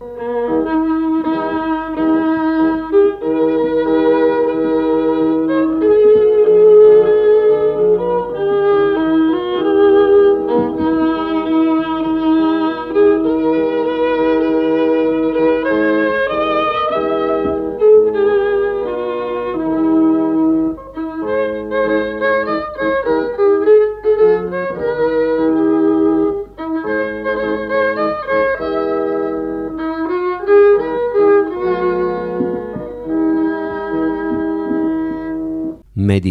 Mm-hmm.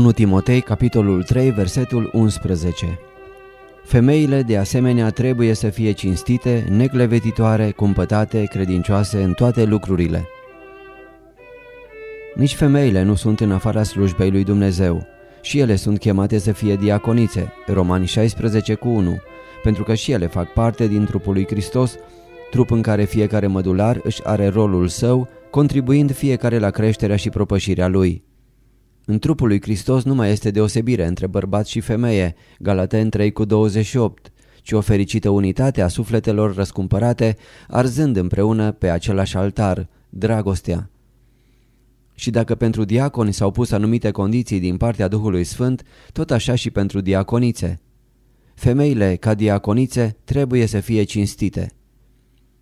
Unu Timotei, capitolul 3, versetul 11 Femeile de asemenea trebuie să fie cinstite, neclevetitoare, cumpătate, credincioase în toate lucrurile. Nici femeile nu sunt în afara slujbei lui Dumnezeu. Și ele sunt chemate să fie diaconițe, Romani 16 cu 1, pentru că și ele fac parte din trupul lui Hristos, trup în care fiecare mădular își are rolul său, contribuind fiecare la creșterea și propășirea lui. În trupul lui Hristos nu mai este deosebire între bărbat și femeie, Galaten 3 cu 28, ci o fericită unitate a sufletelor răscumpărate, arzând împreună pe același altar, dragostea. Și dacă pentru diaconi s-au pus anumite condiții din partea Duhului Sfânt, tot așa și pentru diaconițe. Femeile, ca diaconițe, trebuie să fie cinstite.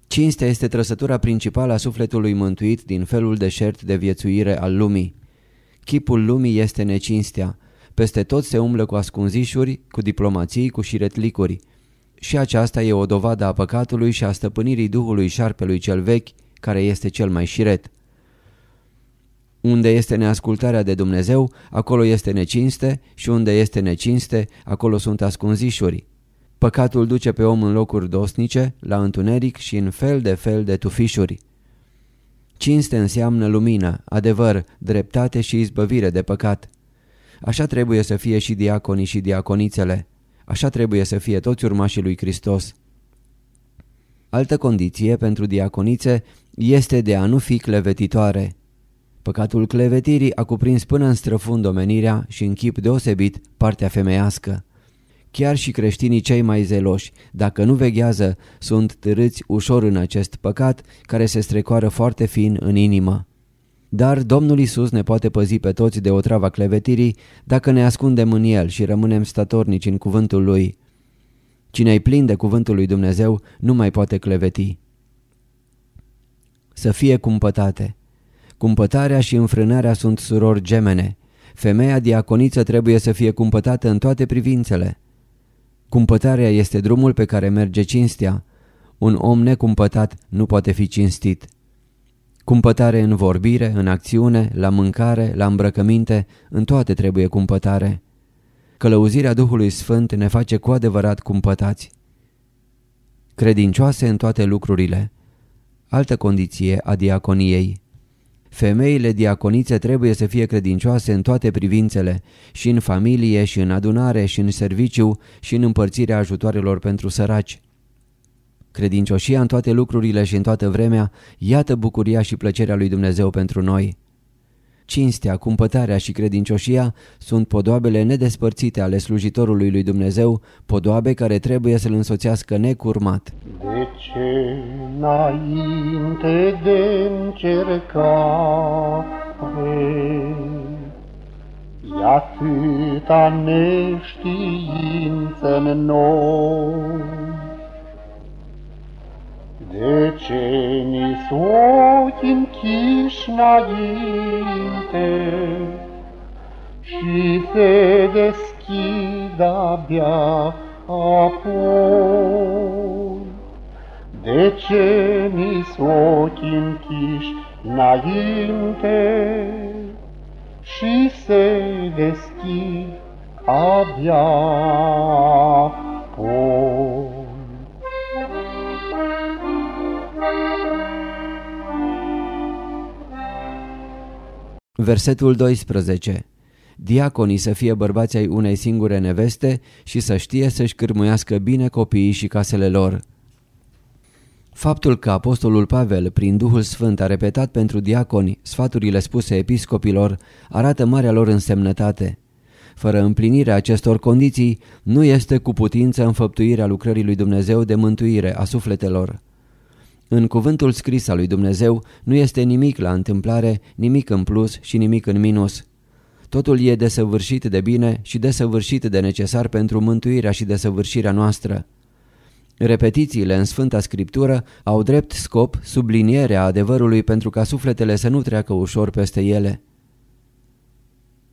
Cinstea este trăsătura principală a sufletului mântuit din felul deșert de viețuire al lumii. Chipul lumii este necinstea. Peste tot se umblă cu ascunzișuri, cu diplomații, cu șiretlicuri. Și aceasta e o dovadă a păcatului și a stăpânirii Duhului șarpelui cel vechi, care este cel mai șiret. Unde este neascultarea de Dumnezeu, acolo este necinste și unde este necinste, acolo sunt ascunzișuri. Păcatul duce pe om în locuri dosnice, la întuneric și în fel de fel de tufișuri. Cinste înseamnă lumină, adevăr, dreptate și izbăvire de păcat. Așa trebuie să fie și diaconii și diaconițele. Așa trebuie să fie toți urmașii lui Hristos. Altă condiție pentru diaconițe este de a nu fi clevetitoare. Păcatul clevetirii a cuprins până în străfund omenirea și în chip deosebit partea femeiască. Chiar și creștinii cei mai zeloși, dacă nu veghează, sunt târâți ușor în acest păcat care se strecoară foarte fin în inimă. Dar Domnul Isus ne poate păzi pe toți de otrava clevetirii dacă ne ascundem în El și rămânem statornici în cuvântul Lui. Cine e plin de cuvântul lui Dumnezeu nu mai poate cleveti. Să fie cumpătate. Cumpătarea și înfrânarea sunt surori gemene. Femeia diaconiță trebuie să fie cumpătată în toate privințele. Cumpătarea este drumul pe care merge cinstea. Un om necumpătat nu poate fi cinstit. Cumpătare în vorbire, în acțiune, la mâncare, la îmbrăcăminte, în toate trebuie cumpătare. Călăuzirea Duhului Sfânt ne face cu adevărat cumpătați. Credincioase în toate lucrurile. Altă condiție a diaconiei. Femeile diaconițe trebuie să fie credincioase în toate privințele, și în familie, și în adunare, și în serviciu, și în împărțirea ajutoarelor pentru săraci. Credincioșia în toate lucrurile și în toată vremea, iată bucuria și plăcerea lui Dumnezeu pentru noi. Cinstea, cumpătarea și credincioșia sunt podoabele nedespărțite ale slujitorului lui Dumnezeu, podoabe care trebuie să-l însoțească necurmat. De ce înainte de încercare E atâta neștiință în noi de ce ni s-ochi închiși înainte și se deschid abia apoi? De ce ni s-ochi închiși înainte și se deschid abia apoi. Versetul 12 Diaconii să fie bărbați ai unei singure neveste și să știe să-și cârmuiască bine copiii și casele lor. Faptul că apostolul Pavel, prin Duhul Sfânt, a repetat pentru diaconi sfaturile spuse episcopilor, arată marea lor însemnătate. Fără împlinirea acestor condiții, nu este cu putință înfăptuirea lucrării lui Dumnezeu de mântuire a sufletelor. În cuvântul scris al lui Dumnezeu nu este nimic la întâmplare, nimic în plus și nimic în minus. Totul e desăvârșit de bine și desăvârșit de necesar pentru mântuirea și desăvârșirea noastră. Repetițiile în Sfânta Scriptură au drept scop sublinierea adevărului pentru ca sufletele să nu treacă ușor peste ele.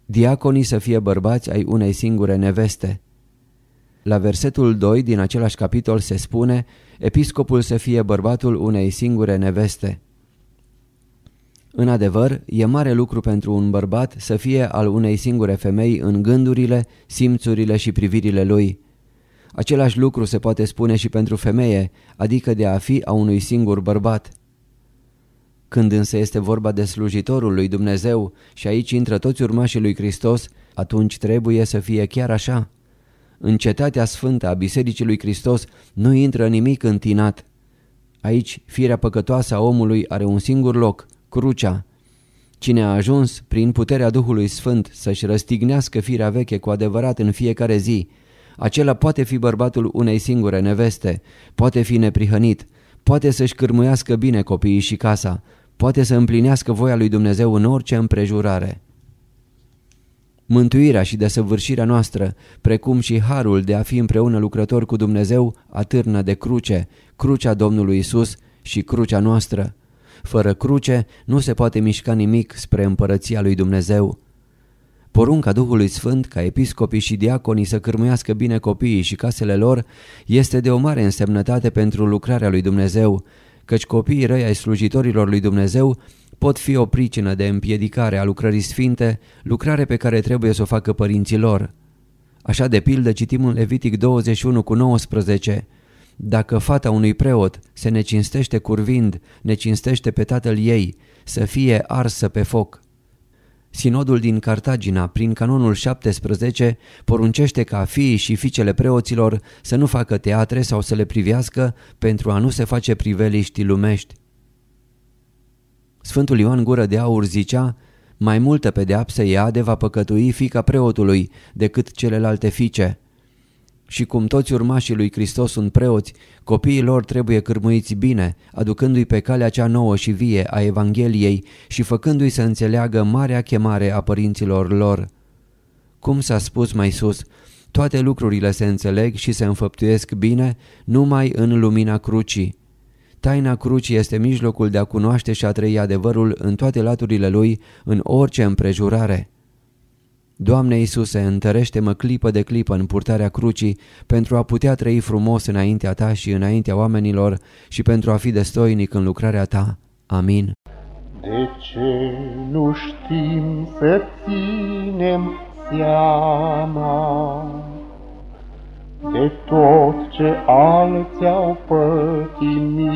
Diaconii să fie bărbați ai unei singure neveste. La versetul 2 din același capitol se spune Episcopul să fie bărbatul unei singure neveste. În adevăr, e mare lucru pentru un bărbat să fie al unei singure femei în gândurile, simțurile și privirile lui. Același lucru se poate spune și pentru femeie, adică de a fi a unui singur bărbat. Când însă este vorba de slujitorul lui Dumnezeu și aici intră toți urmașii lui Hristos, atunci trebuie să fie chiar așa. În cetatea sfântă a Bisericii lui Hristos nu intră nimic întinat. Aici firea păcătoasă a omului are un singur loc, crucea. Cine a ajuns, prin puterea Duhului Sfânt, să-și răstignească firea veche cu adevărat în fiecare zi, acela poate fi bărbatul unei singure neveste, poate fi neprihănit, poate să-și cârmuiască bine copiii și casa, poate să împlinească voia lui Dumnezeu în orice împrejurare. Mântuirea și desăvârșirea noastră, precum și harul de a fi împreună lucrători cu Dumnezeu, atârnă de cruce, crucea Domnului Isus și crucea noastră. Fără cruce nu se poate mișca nimic spre împărăția lui Dumnezeu. Porunca Duhului Sfânt ca episcopii și diaconii să cârmuiască bine copiii și casele lor este de o mare însemnătate pentru lucrarea lui Dumnezeu, căci copiii răi ai slujitorilor lui Dumnezeu pot fi o pricină de împiedicare a lucrării sfinte, lucrare pe care trebuie să o facă părinții lor. Așa de pildă citim în Levitic 21 cu 19 Dacă fata unui preot se necinstește curvind, necinstește pe tatăl ei, să fie arsă pe foc. Sinodul din Cartagina, prin canonul 17, poruncește ca fiii și fiicele preoților să nu facă teatre sau să le privească pentru a nu se face priveliști lumești. Sfântul Ioan Gură de Aur zicea, mai multă pedeapsă ea de va păcătui fica preotului decât celelalte fiice. Și cum toți urmașii lui Hristos sunt preoți, copiii lor trebuie cârmuiți bine, aducându-i pe calea cea nouă și vie a Evangheliei și făcându-i să înțeleagă marea chemare a părinților lor. Cum s-a spus mai sus, toate lucrurile se înțeleg și se înfăptuiesc bine numai în lumina crucii. Taina crucii este mijlocul de a cunoaște și a trăi adevărul în toate laturile lui, în orice împrejurare. Doamne Iisuse, întărește-mă clipă de clipă în purtarea crucii pentru a putea trăi frumos înaintea Ta și înaintea oamenilor și pentru a fi destoinic în lucrarea Ta. Amin. De ce nu știm să ținem seama de tot ce alții au pătimit?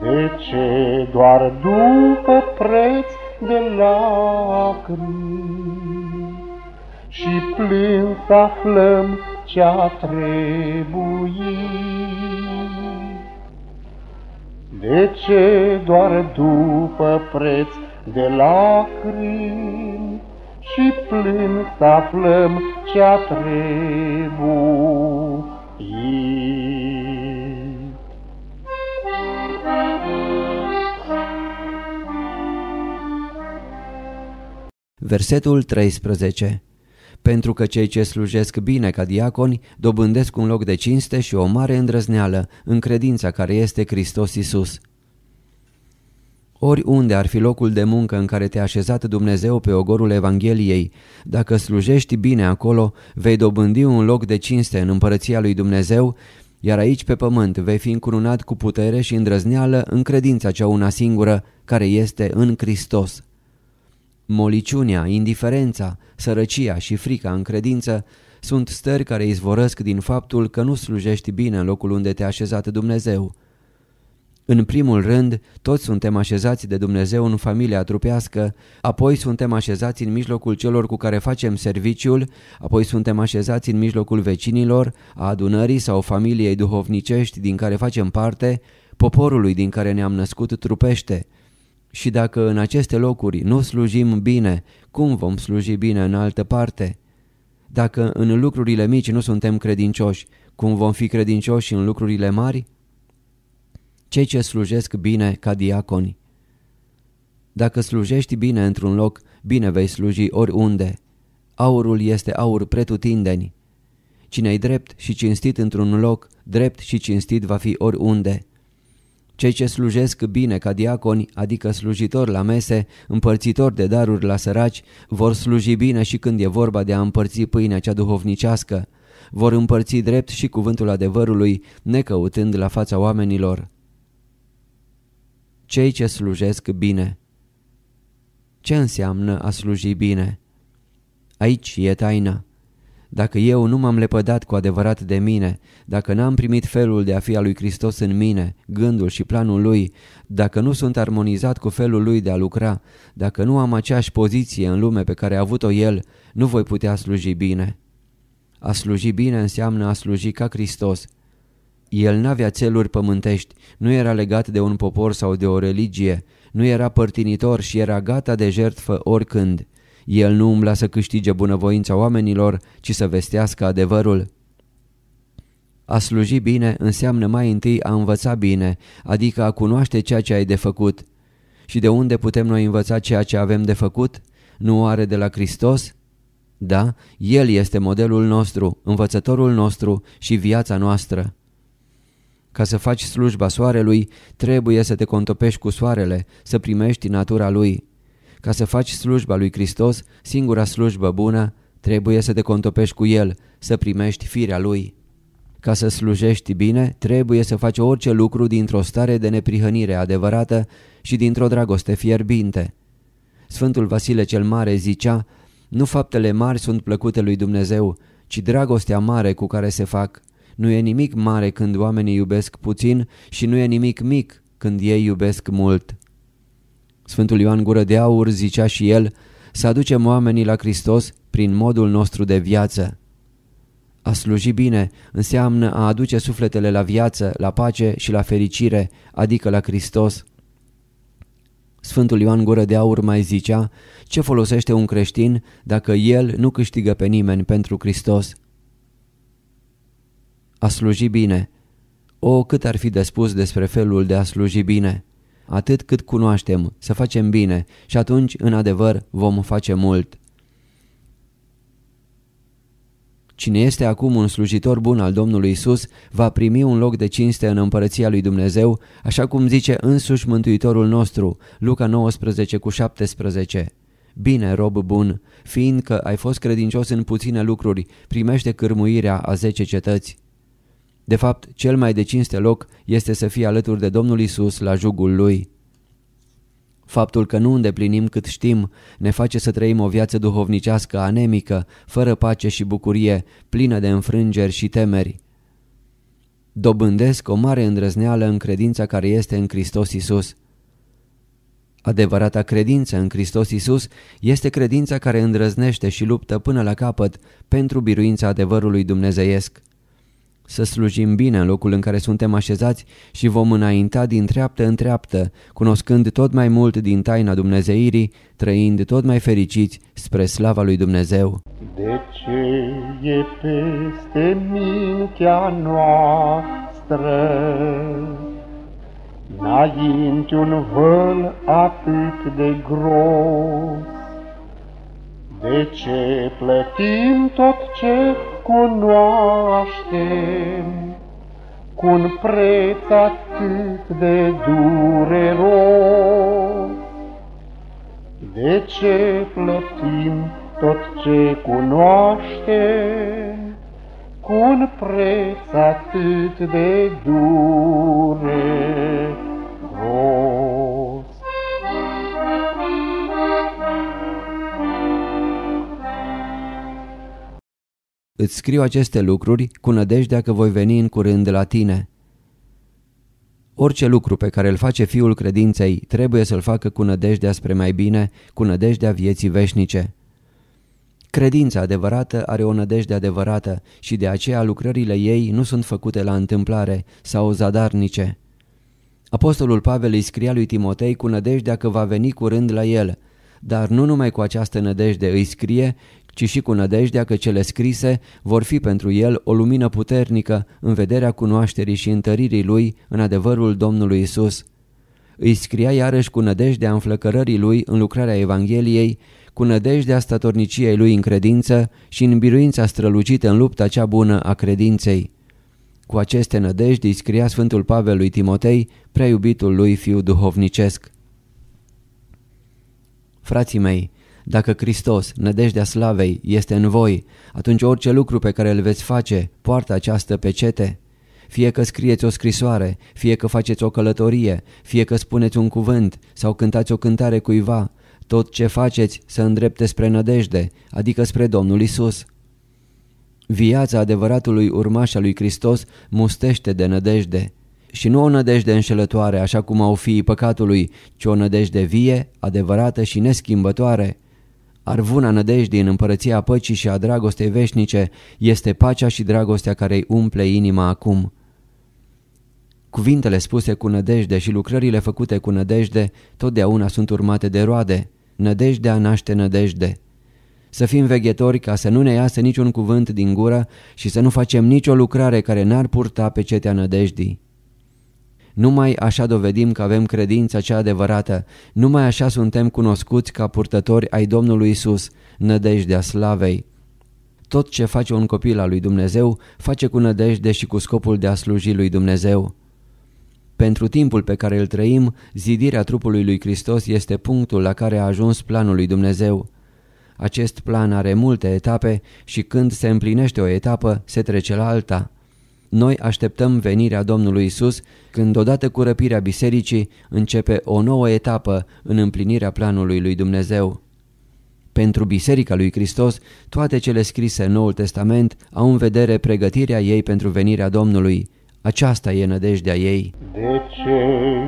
De ce doar după preț de lacrimi și plâns aflăm ce-a trebuit. De ce doar după preț de lacrimi și plâns aflăm ce-a trebuit? Versetul 13 Pentru că cei ce slujesc bine ca diaconi dobândesc un loc de cinste și o mare îndrăzneală în credința care este Hristos Isus. Oriunde ar fi locul de muncă în care te-a așezat Dumnezeu pe ogorul Evangheliei, dacă slujești bine acolo, vei dobândi un loc de cinste în împărăția lui Dumnezeu, iar aici pe pământ vei fi încurunat cu putere și îndrăzneală în credința cea una singură, care este în Hristos. Moliciunea, indiferența, sărăcia și frica în credință sunt stări care izvorăsc din faptul că nu slujești bine în locul unde te-a așezat Dumnezeu. În primul rând, toți suntem așezați de Dumnezeu în familia trupească, apoi suntem așezați în mijlocul celor cu care facem serviciul, apoi suntem așezați în mijlocul vecinilor, a adunării sau familiei duhovnicești din care facem parte, poporului din care ne-am născut trupește. Și dacă în aceste locuri nu slujim bine, cum vom sluji bine în altă parte? Dacă în lucrurile mici nu suntem credincioși, cum vom fi credincioși în lucrurile mari? Cei ce slujesc bine ca diaconi. Dacă slujești bine într-un loc, bine vei sluji oriunde. Aurul este aur pretutindeni. Cine-i drept și cinstit într-un loc, drept și cinstit va fi oriunde. Cei ce slujesc bine ca diaconi, adică slujitori la mese, împărțitori de daruri la săraci, vor sluji bine și când e vorba de a împărți pâinea cea duhovnicească. Vor împărți drept și cuvântul adevărului, necăutând la fața oamenilor. Cei ce slujesc bine Ce înseamnă a sluji bine? Aici e taina. Dacă eu nu m-am lepădat cu adevărat de mine, dacă n-am primit felul de a fi al lui Hristos în mine, gândul și planul lui, dacă nu sunt armonizat cu felul lui de a lucra, dacă nu am aceeași poziție în lume pe care a avut-o el, nu voi putea sluji bine. A sluji bine înseamnă a sluji ca Hristos. El n-avea țeluri pământești, nu era legat de un popor sau de o religie, nu era părtinitor și era gata de jertfă oricând. El nu umbla să câștige bunăvoința oamenilor, ci să vestească adevărul. A sluji bine înseamnă mai întâi a învăța bine, adică a cunoaște ceea ce ai de făcut. Și de unde putem noi învăța ceea ce avem de făcut? Nu are de la Hristos? Da, El este modelul nostru, învățătorul nostru și viața noastră. Ca să faci slujba soarelui, trebuie să te contopești cu soarele, să primești natura lui. Ca să faci slujba lui Hristos, singura slujbă bună, trebuie să te contopești cu El, să primești firea Lui. Ca să slujești bine, trebuie să faci orice lucru dintr-o stare de neprihănire adevărată și dintr-o dragoste fierbinte. Sfântul Vasile cel Mare zicea, nu faptele mari sunt plăcute lui Dumnezeu, ci dragostea mare cu care se fac. Nu e nimic mare când oamenii iubesc puțin și nu e nimic mic când ei iubesc mult. Sfântul Ioan Gură de Aur zicea și el să aducem oamenii la Hristos prin modul nostru de viață. A sluji bine înseamnă a aduce sufletele la viață, la pace și la fericire, adică la Hristos. Sfântul Ioan Gură de Aur mai zicea, ce folosește un creștin dacă el nu câștigă pe nimeni pentru Hristos? A sluji bine. O, cât ar fi de spus despre felul de a sluji bine! atât cât cunoaștem, să facem bine și atunci, în adevăr, vom face mult. Cine este acum un slujitor bun al Domnului Isus va primi un loc de cinste în împărăția lui Dumnezeu, așa cum zice însuși Mântuitorul nostru, Luca 19 cu 17. Bine, rob bun, fiindcă ai fost credincios în puține lucruri, primește cârmuirea a zece cetăți. De fapt, cel mai de cinste loc este să fie alături de Domnul Isus la jugul Lui. Faptul că nu îndeplinim cât știm ne face să trăim o viață duhovnicească anemică, fără pace și bucurie, plină de înfrângeri și temeri. Dobândesc o mare îndrăzneală în credința care este în Hristos Isus. Adevărata credință în Hristos Isus este credința care îndrăznește și luptă până la capăt pentru biruința adevărului dumnezeiesc să slujim bine în locul în care suntem așezați și vom înainta din treaptă în treaptă, cunoscând tot mai mult din taina Dumnezeirii, trăind tot mai fericiți spre slava lui Dumnezeu. De ce e peste mintea noastră înainte un văl atât de gros? De ce plătim tot ce cunoaștem cu un preț atât de dureros. De ce plătim tot ce cunoaștem cu un preț atât de dureros? Îți scriu aceste lucruri cu nădejdea că voi veni în curând la tine. Orice lucru pe care îl face fiul credinței trebuie să-l facă cu nădejdea spre mai bine, cu nădejdea vieții veșnice. Credința adevărată are o nădejde adevărată și de aceea lucrările ei nu sunt făcute la întâmplare sau zadarnice. Apostolul Pavel îi scria lui Timotei cu nădejdea că va veni curând la el, dar nu numai cu această nădejde îi scrie, ci și cu nădejdea că cele scrise vor fi pentru el o lumină puternică în vederea cunoașterii și întăririi lui în adevărul Domnului Isus. Îi scria iarăși cu nădejdea înflăcărării lui în lucrarea Evangheliei, cu nădejdea statorniciei lui în credință și în biruința strălucită în lupta cea bună a credinței. Cu aceste nădejdi îi scria Sfântul Pavel lui Timotei, prea iubitul lui fiu duhovnicesc. Frații mei, dacă Hristos, nădejdea slavei, este în voi, atunci orice lucru pe care îl veți face poartă această pecete. Fie că scrieți o scrisoare, fie că faceți o călătorie, fie că spuneți un cuvânt sau cântați o cântare cuiva, tot ce faceți să îndrepte spre nădejde, adică spre Domnul Isus. Viața adevăratului urmaș al lui Hristos mustește de nădejde. Și nu o nădejde înșelătoare, așa cum au fiii păcatului, ci o nădejde vie, adevărată și neschimbătoare. Arvuna nădejdii în împărăția păcii și a dragostei veșnice este pacea și dragostea care îi umple inima acum. Cuvintele spuse cu nădejde și lucrările făcute cu nădejde totdeauna sunt urmate de roade. Nădejdea naște nădejde. Să fim veghetori ca să nu ne iasă niciun cuvânt din gură și să nu facem nicio lucrare care n-ar purta pe cetea nădejdii. Numai așa dovedim că avem credința cea adevărată, numai așa suntem cunoscuți ca purtători ai Domnului Isus, nădejdea slavei. Tot ce face un copil al lui Dumnezeu, face cu nădejde și cu scopul de a sluji lui Dumnezeu. Pentru timpul pe care îl trăim, zidirea trupului lui Hristos este punctul la care a ajuns planul lui Dumnezeu. Acest plan are multe etape și când se împlinește o etapă, se trece la alta. Noi așteptăm venirea Domnului Isus când odată cu răpirea bisericii începe o nouă etapă în împlinirea planului lui Dumnezeu. Pentru Biserica lui Hristos, toate cele scrise în Noul Testament au în vedere pregătirea ei pentru venirea Domnului. Aceasta e nădejdea ei. De ce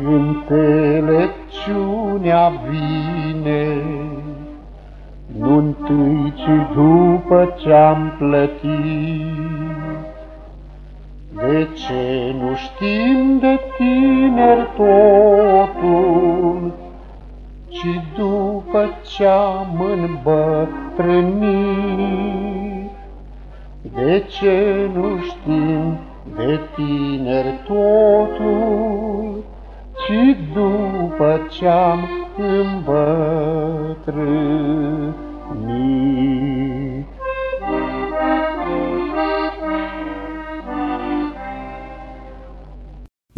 înțelepciunea vine, nu întâi, ci după ce-am plătit? De ce nu știm de tineri totul, ci după ce-am îmbătrânit? De ce nu știm de tineri totul, ci după ce-am îmbătrânit?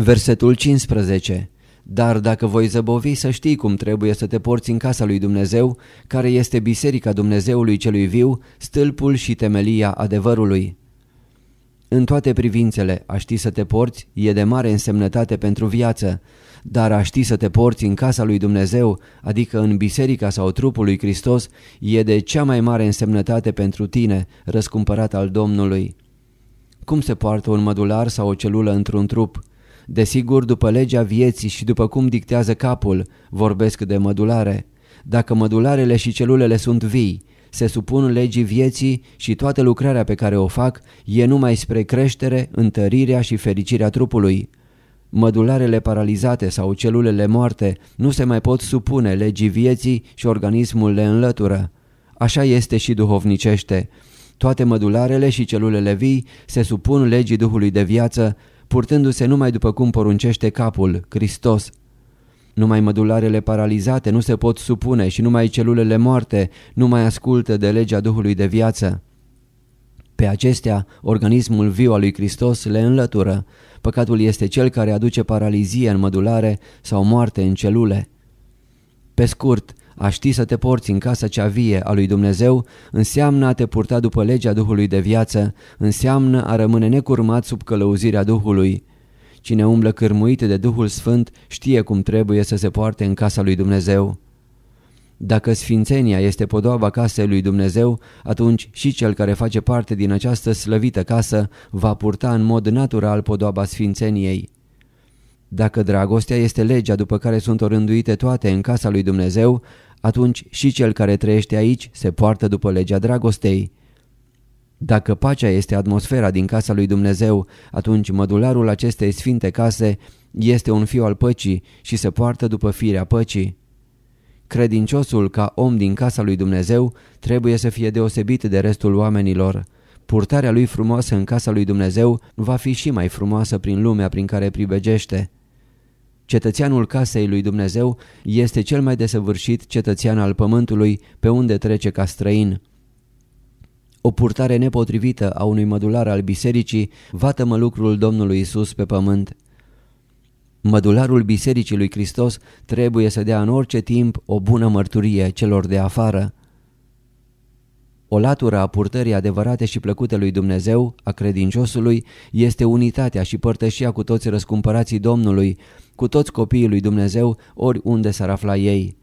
Versetul 15 Dar dacă voi zăbovi să știi cum trebuie să te porți în casa lui Dumnezeu, care este biserica Dumnezeului celui viu, stâlpul și temelia adevărului. În toate privințele, a ști să te porți e de mare însemnătate pentru viață, dar a ști să te porți în casa lui Dumnezeu, adică în biserica sau trupul lui Hristos, e de cea mai mare însemnătate pentru tine, răscumpărat al Domnului. Cum se poartă un mădular sau o celulă într-un trup? Desigur, după legea vieții și după cum dictează capul, vorbesc de mădulare. Dacă mădularele și celulele sunt vii, se supun legii vieții și toată lucrarea pe care o fac e numai spre creștere, întărirea și fericirea trupului. Mădularele paralizate sau celulele moarte nu se mai pot supune legii vieții și organismul le înlătură. Așa este și duhovnicește. Toate mădularele și celulele vii se supun legii Duhului de viață purtându-se numai după cum poruncește capul, Hristos. Numai mădularele paralizate nu se pot supune și numai celulele moarte nu mai ascultă de legea Duhului de viață. Pe acestea, organismul viu al lui Hristos le înlătură. Păcatul este cel care aduce paralizie în mădulare sau moarte în celule. Pe scurt, a ști să te porți în casa cea vie a lui Dumnezeu înseamnă a te purta după legea Duhului de viață, înseamnă a rămâne necurmat sub călăuzirea Duhului. Cine umblă cârmuit de Duhul Sfânt știe cum trebuie să se poarte în casa lui Dumnezeu. Dacă sfințenia este podoaba casei lui Dumnezeu, atunci și cel care face parte din această slăvită casă va purta în mod natural podoaba sfințeniei. Dacă dragostea este legea după care sunt orânduite toate în casa lui Dumnezeu, atunci și cel care trăiește aici se poartă după legea dragostei. Dacă pacea este atmosfera din casa lui Dumnezeu, atunci mădularul acestei sfinte case este un fiu al păcii și se poartă după firea păcii. Credinciosul ca om din casa lui Dumnezeu trebuie să fie deosebit de restul oamenilor. Purtarea lui frumoasă în casa lui Dumnezeu va fi și mai frumoasă prin lumea prin care pribegește. Cetățeanul casei lui Dumnezeu este cel mai desăvârșit cetățean al pământului pe unde trece ca străin. O purtare nepotrivită a unui mădular al bisericii vatămă lucrul Domnului Isus pe pământ. Mădularul Bisericii lui Hristos trebuie să dea în orice timp o bună mărturie celor de afară. O latură a purtării adevărate și plăcute lui Dumnezeu, a credinciosului, este unitatea și părtășia cu toți răscumpărații Domnului, cu toți copiii lui Dumnezeu, oriunde s-ar afla ei.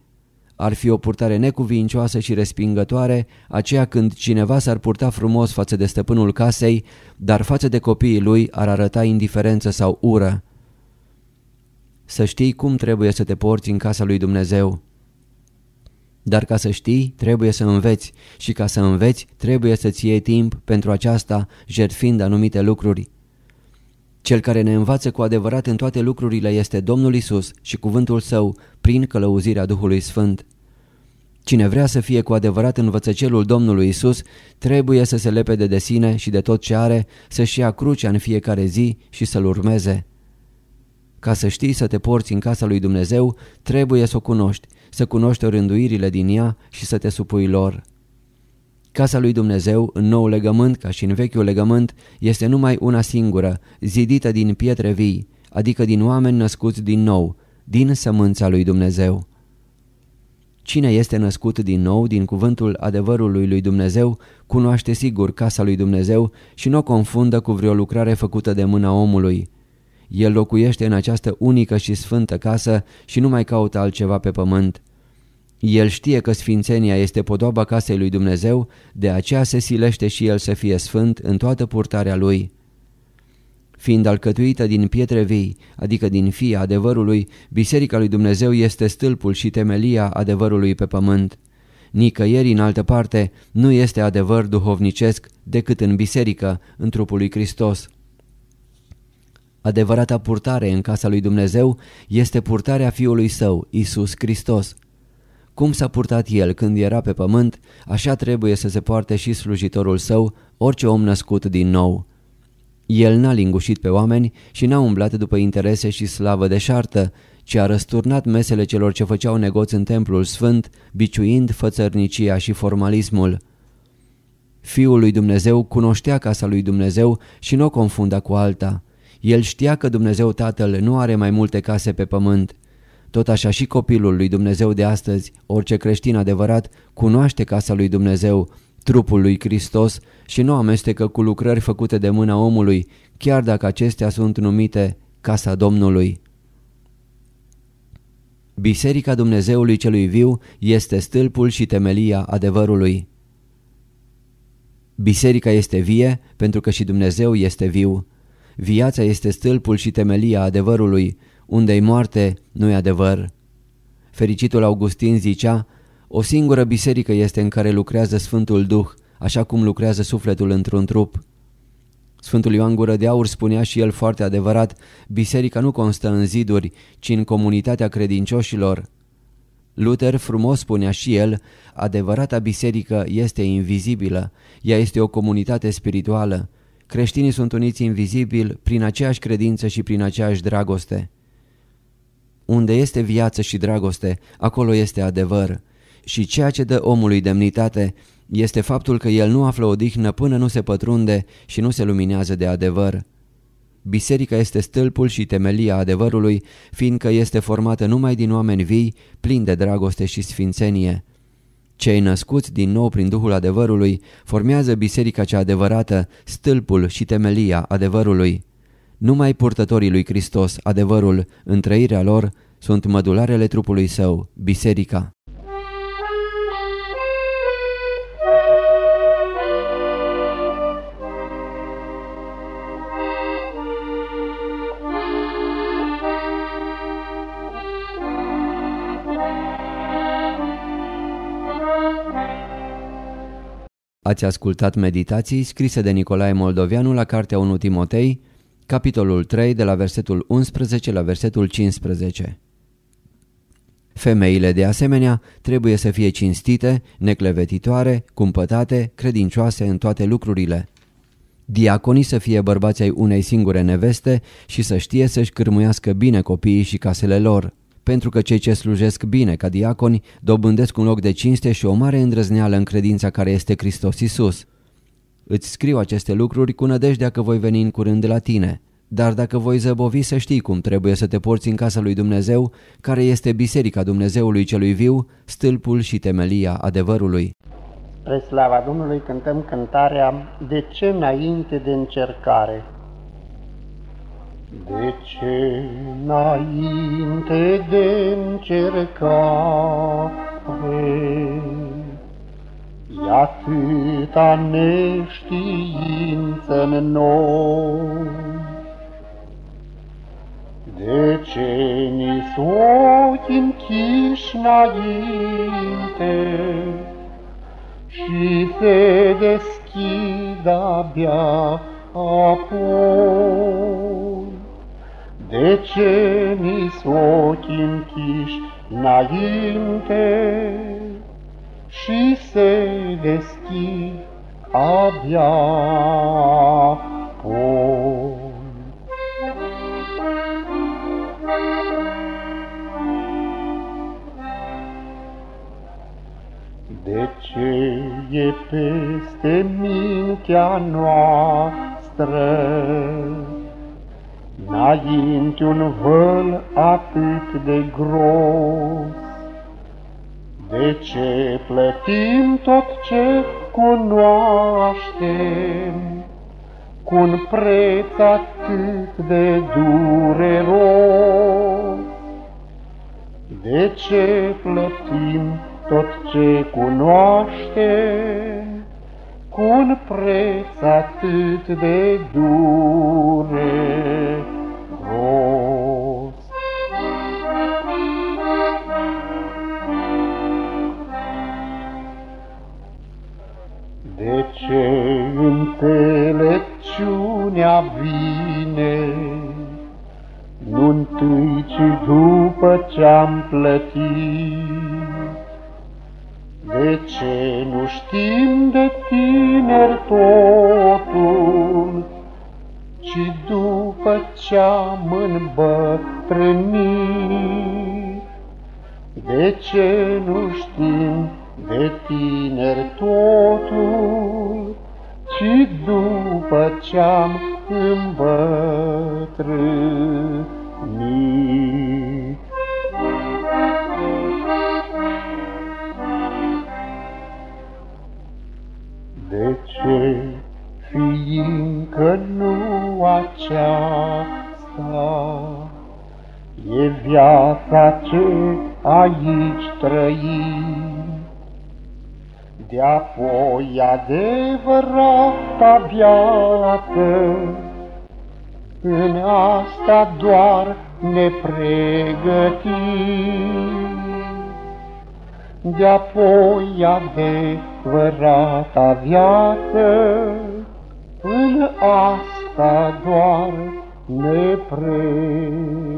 Ar fi o purtare necuvincioasă și respingătoare, aceea când cineva s-ar purta frumos față de stăpânul casei, dar față de copiii lui ar arăta indiferență sau ură. Să știi cum trebuie să te porți în casa lui Dumnezeu. Dar ca să știi, trebuie să înveți și ca să înveți, trebuie să-ți iei timp pentru aceasta, jertfind anumite lucruri. Cel care ne învață cu adevărat în toate lucrurile este Domnul Isus și cuvântul Său prin călăuzirea Duhului Sfânt. Cine vrea să fie cu adevărat învățăcelul Domnului Isus, trebuie să se lepede de sine și de tot ce are, să-și ia crucea în fiecare zi și să-L urmeze. Ca să știi să te porți în casa lui Dumnezeu, trebuie să o cunoști, să cunoști rânduirile din ea și să te supui lor. Casa lui Dumnezeu, în nou legământ ca și în vechiul legământ, este numai una singură, zidită din pietre vii, adică din oameni născuți din nou, din sămânța lui Dumnezeu. Cine este născut din nou din cuvântul adevărului lui Dumnezeu, cunoaște sigur casa lui Dumnezeu și nu o confundă cu vreo lucrare făcută de mâna omului. El locuiește în această unică și sfântă casă și nu mai caută altceva pe pământ. El știe că sfințenia este podoba casei lui Dumnezeu, de aceea se silește și el să fie sfânt în toată purtarea lui. Fiind alcătuită din pietre vii, adică din fia adevărului, Biserica lui Dumnezeu este stâlpul și temelia adevărului pe pământ. Nicăieri în altă parte nu este adevăr duhovnicesc decât în biserică, în trupul lui Hristos. Adevărata purtare în casa lui Dumnezeu este purtarea Fiului Său, Isus Hristos. Cum s-a purtat El când era pe pământ, așa trebuie să se poarte și slujitorul Său, orice om născut din nou. El n-a lingușit pe oameni și n-a umblat după interese și slavă de șartă, ci a răsturnat mesele celor ce făceau negoți în templul sfânt, biciuind fățărnicia și formalismul. Fiul lui Dumnezeu cunoștea casa lui Dumnezeu și nu o confunda cu alta. El știa că Dumnezeu Tatăl nu are mai multe case pe pământ. Tot așa și copilul lui Dumnezeu de astăzi, orice creștin adevărat, cunoaște casa lui Dumnezeu, trupul lui Hristos și nu amestecă cu lucrări făcute de mâna omului, chiar dacă acestea sunt numite Casa Domnului. Biserica Dumnezeului celui viu este stâlpul și temelia adevărului. Biserica este vie pentru că și Dumnezeu este viu. Viața este stâlpul și temelia adevărului, unde-i moarte, nu-i adevăr. Fericitul Augustin zicea, o singură biserică este în care lucrează Sfântul Duh, așa cum lucrează sufletul într-un trup. Sfântul Ioan Gură de Aur spunea și el foarte adevărat, biserica nu constă în ziduri, ci în comunitatea credincioșilor. Luther frumos spunea și el, adevărata biserică este invizibilă, ea este o comunitate spirituală. Creștinii sunt uniți invizibil prin aceeași credință și prin aceeași dragoste. Unde este viață și dragoste, acolo este adevăr. Și ceea ce dă omului demnitate este faptul că el nu află odihnă până nu se pătrunde și nu se luminează de adevăr. Biserica este stâlpul și temelia adevărului, fiindcă este formată numai din oameni vii, plini de dragoste și sfințenie. Cei născuți din nou prin Duhul adevărului formează biserica cea adevărată, stâlpul și temelia adevărului. Numai purtătorii lui Hristos, adevărul, în trăirea lor, sunt mădularele trupului său, biserica. Ați ascultat meditații scrise de Nicolae Moldovianu la Cartea 1 Timotei, capitolul 3, de la versetul 11 la versetul 15. Femeile, de asemenea, trebuie să fie cinstite, neclevetitoare, cumpătate, credincioase în toate lucrurile. Diaconii să fie bărbați ai unei singure neveste și să știe să-și cârmuiască bine copiii și casele lor pentru că cei ce slujesc bine ca diaconi dobândesc un loc de cinste și o mare îndrăzneală în credința care este Hristos Isus. Îți scriu aceste lucruri cu nădejdea că voi veni în curând de la tine, dar dacă voi zăbovi să știi cum trebuie să te porți în casa lui Dumnezeu, care este biserica Dumnezeului celui viu, stâlpul și temelia adevărului. Spre slava Domnului cântăm cântarea De ce înainte de încercare? De ce înainte de încercare E atâta neștiință în noi? De ce ni ochi închiși înainte Și se deschid abia apoi? De ce mi-s ochii închiși înainte și se deschid abia apoi? De ce e peste mintea noastră Înainte un văl atât de gros, De ce plătim tot ce cunoaștem, Cu un preț atât de dureros? De ce plătim tot ce cunoaștem, cu un preț atât de dureros. Ce înțelepciunea vine, nu întâi, ci după ce-am plătit? De ce nu știm de tineri totul, ci după ce-am îmbătrânit? De ce nu știm de tineri totul, ci după ce-am îmbătrânit? De-apoi adevărata viață, în asta doar ne pregătim. De-apoi adevărata viață, în asta doar ne pregătim.